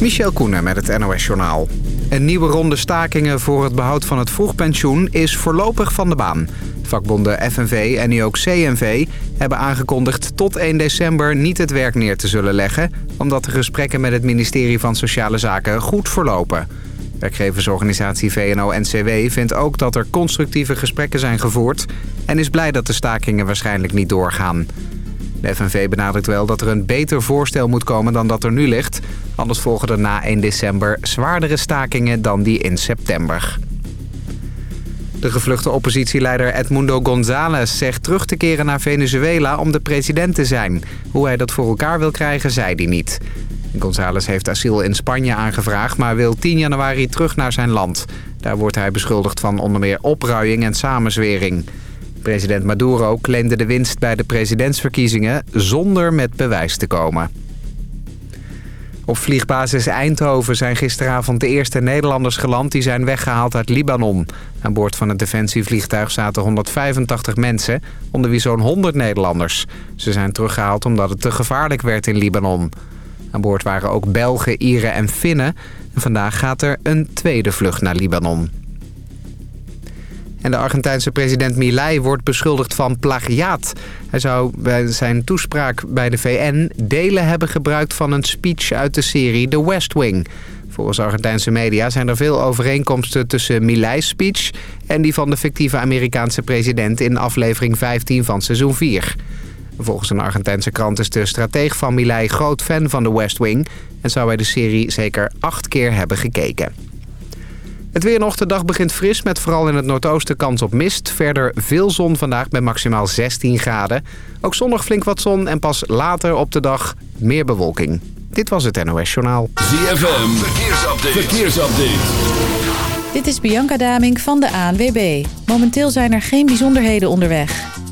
Michel Koenen met het NOS-journaal. Een nieuwe ronde stakingen voor het behoud van het vroegpensioen is voorlopig van de baan. Vakbonden FNV en nu ook CNV hebben aangekondigd tot 1 december niet het werk neer te zullen leggen... omdat de gesprekken met het ministerie van Sociale Zaken goed verlopen. Werkgeversorganisatie VNO-NCW vindt ook dat er constructieve gesprekken zijn gevoerd... en is blij dat de stakingen waarschijnlijk niet doorgaan. De FNV benadrukt wel dat er een beter voorstel moet komen dan dat er nu ligt. Anders volgen er na 1 december zwaardere stakingen dan die in september. De gevluchte oppositieleider Edmundo González zegt terug te keren naar Venezuela om de president te zijn. Hoe hij dat voor elkaar wil krijgen, zei hij niet. González heeft asiel in Spanje aangevraagd, maar wil 10 januari terug naar zijn land. Daar wordt hij beschuldigd van onder meer opruiing en samenzwering. President Maduro claimde de winst bij de presidentsverkiezingen zonder met bewijs te komen. Op vliegbasis Eindhoven zijn gisteravond de eerste Nederlanders geland... die zijn weggehaald uit Libanon. Aan boord van het defensievliegtuig zaten 185 mensen... onder wie zo'n 100 Nederlanders. Ze zijn teruggehaald omdat het te gevaarlijk werd in Libanon. Aan boord waren ook Belgen, Ieren en Finnen. En vandaag gaat er een tweede vlucht naar Libanon. En de Argentijnse president Milei wordt beschuldigd van plagiaat. Hij zou bij zijn toespraak bij de VN delen hebben gebruikt van een speech uit de serie The West Wing. Volgens Argentijnse media zijn er veel overeenkomsten tussen Milei's speech... en die van de fictieve Amerikaanse president in aflevering 15 van seizoen 4. Volgens een Argentijnse krant is de strateeg van Milei groot fan van The West Wing... en zou hij de serie zeker acht keer hebben gekeken. Het weer nog. De dag begint fris met vooral in het noordoosten kans op mist. Verder veel zon vandaag met maximaal 16 graden. Ook zondag flink wat zon en pas later op de dag meer bewolking. Dit was het NOS Journaal. ZFM, verkeersupdate. verkeersupdate. Dit is Bianca Daming van de ANWB. Momenteel zijn er geen bijzonderheden onderweg.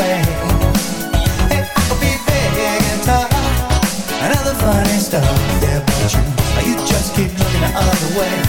Hey, I could be big and another funny stuff. Yeah, but you, you just keep looking the other way.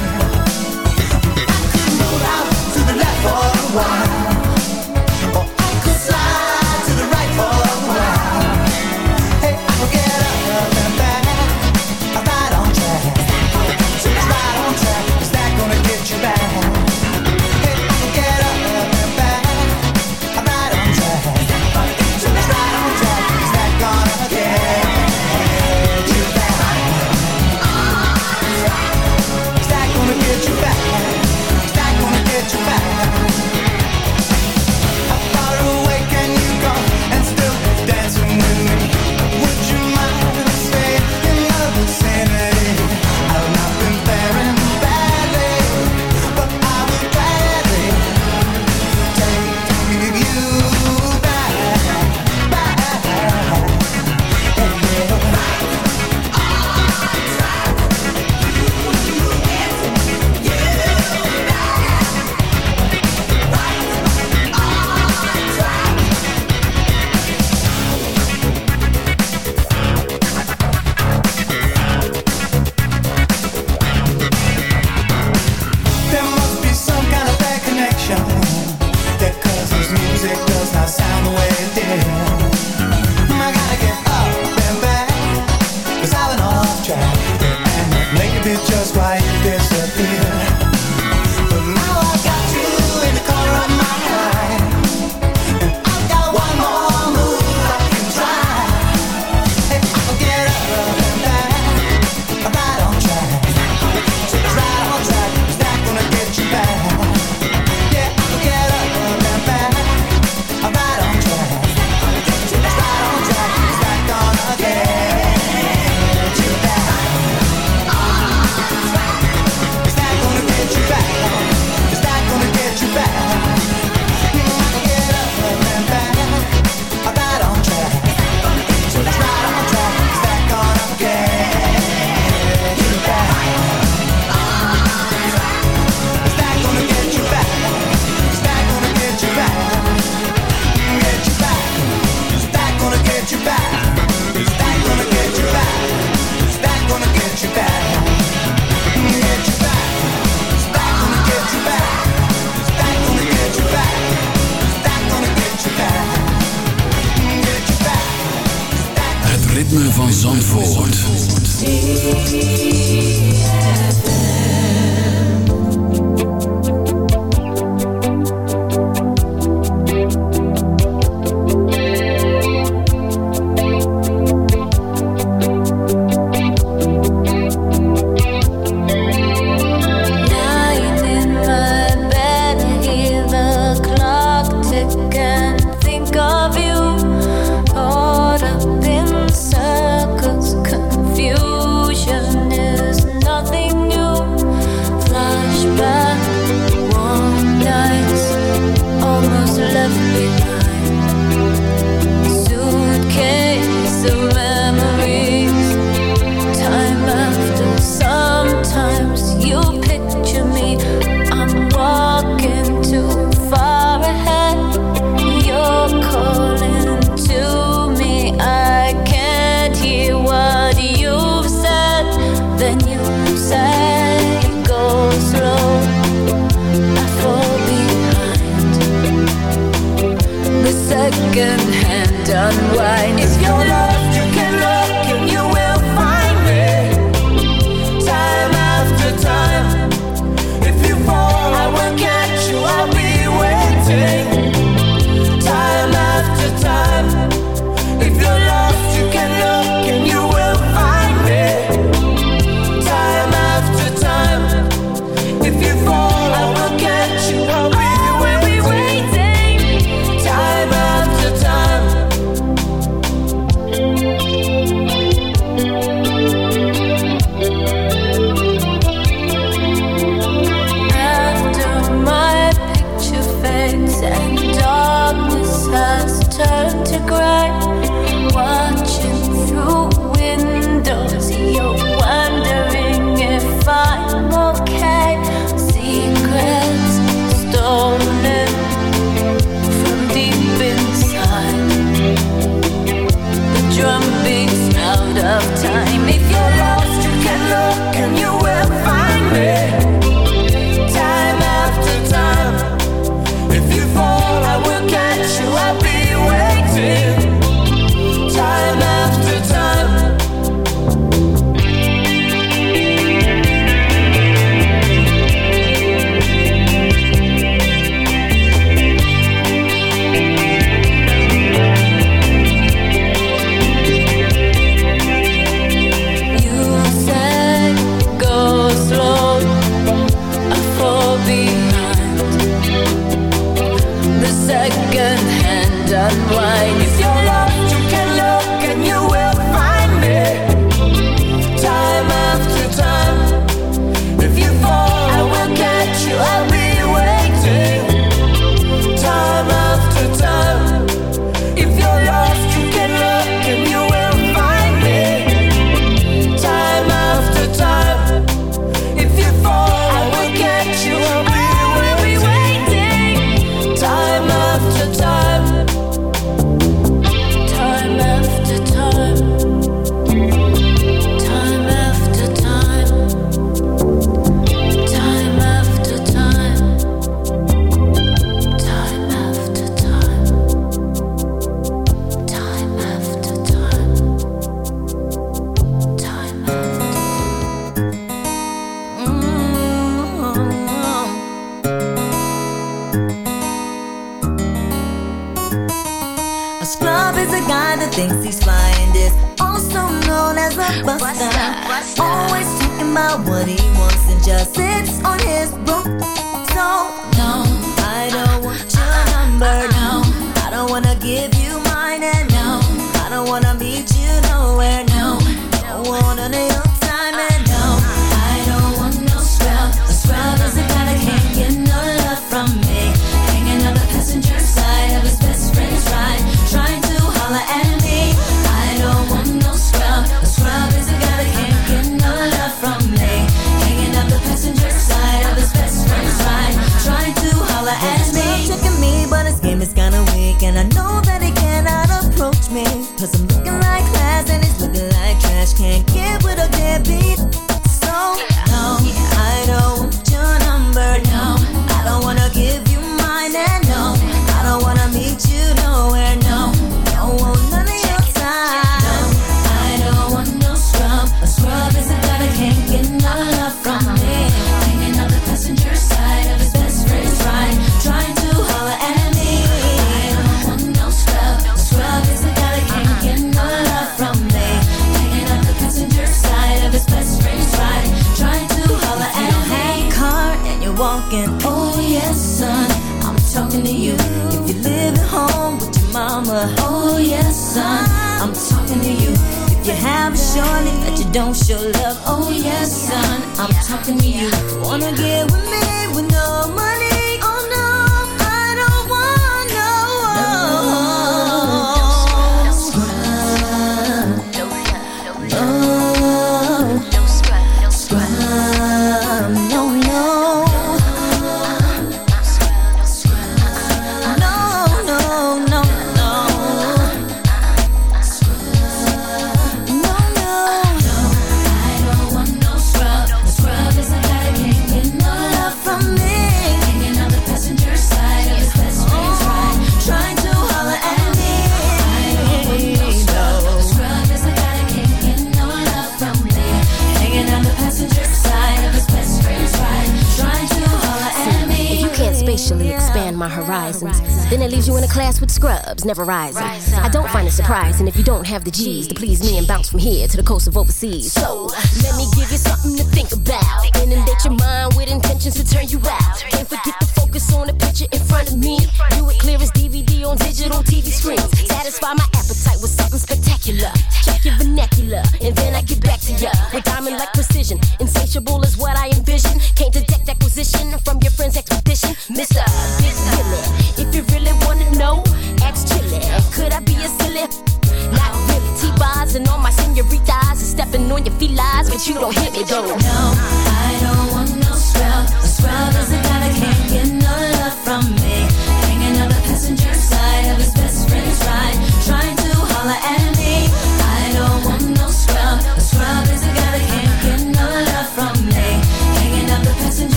clubs never. Rise I don't find it surprising up. if you don't have the G's to please me and bounce from here to the coast of overseas. So, let me give you something to think about. Inundate your mind with intentions to turn you out. Can't forget to focus on the picture in front of me. Do it clear as DVD on digital TV screens. Satisfy my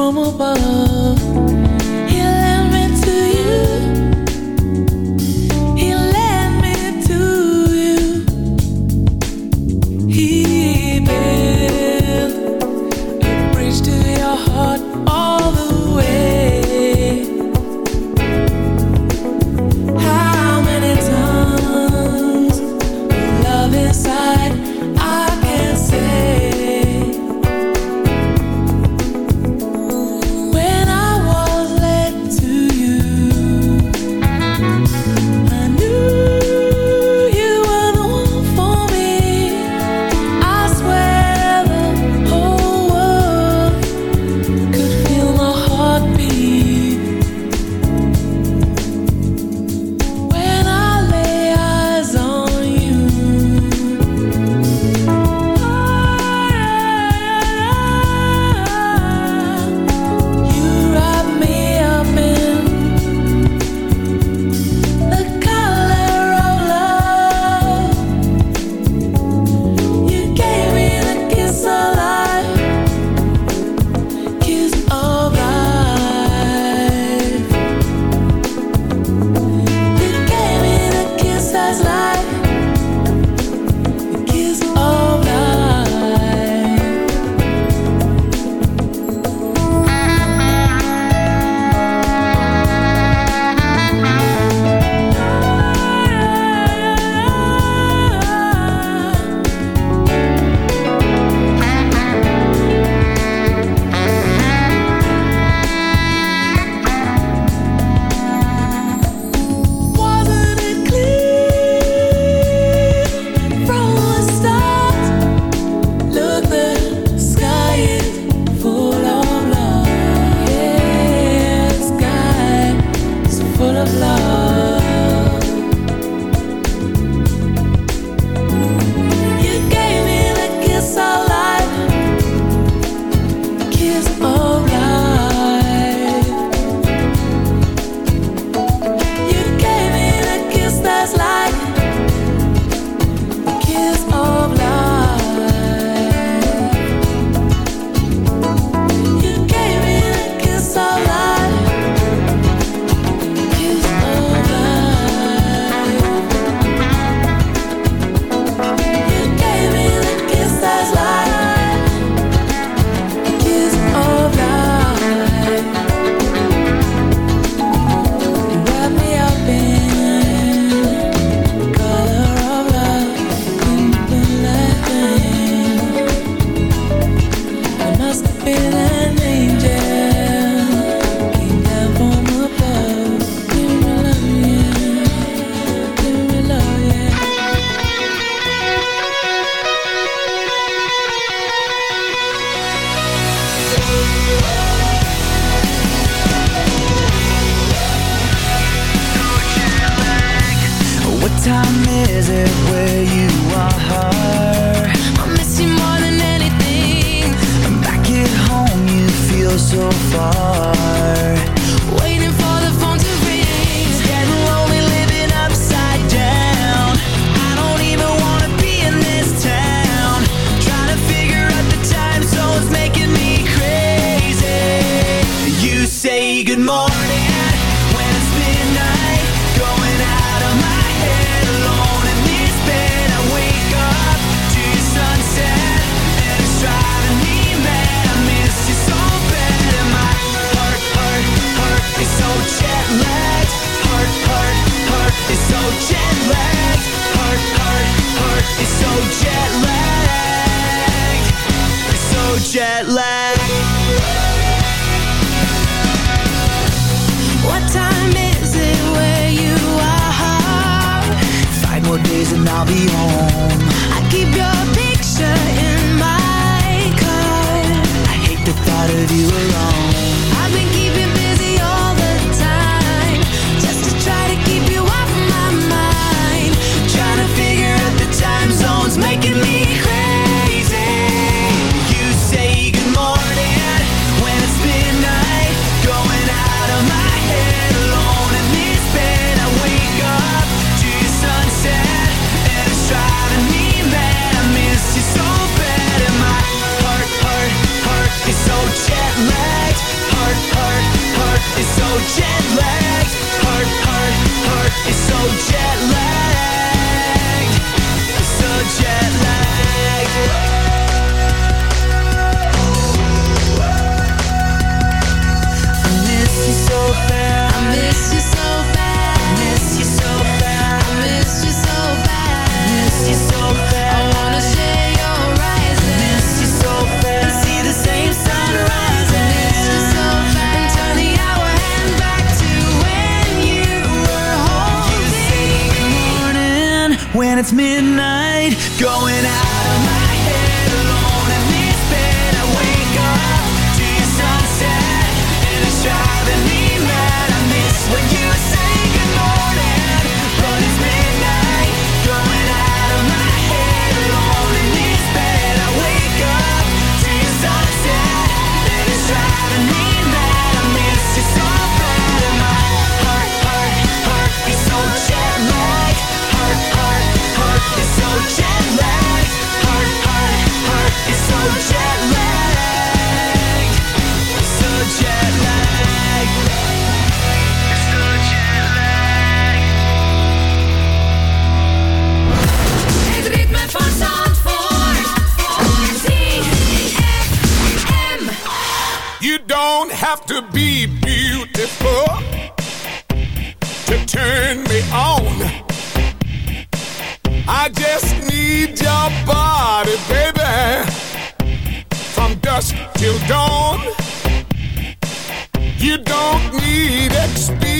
from above. when it's midnight Going out of my head alone in this bed I wake up. To your sunset And it's driving me mad. I miss when you have to be beautiful to turn me on. I just need your body, baby, from dusk till dawn. You don't need experience.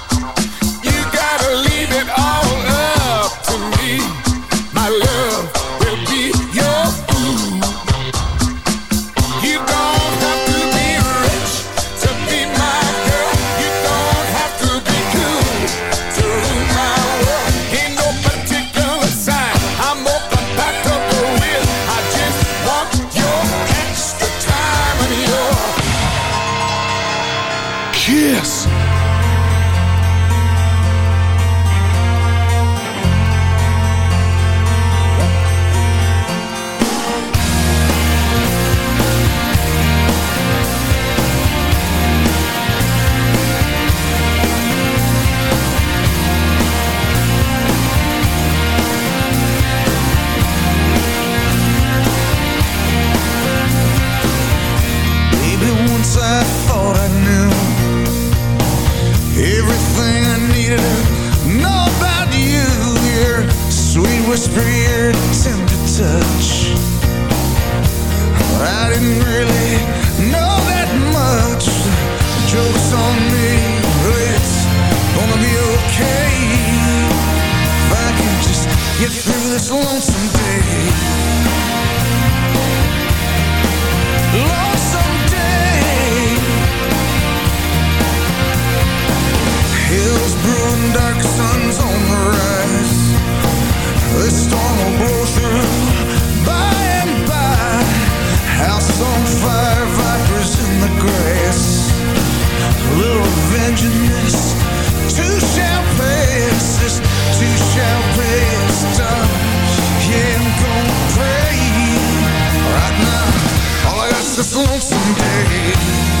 This lonesome day.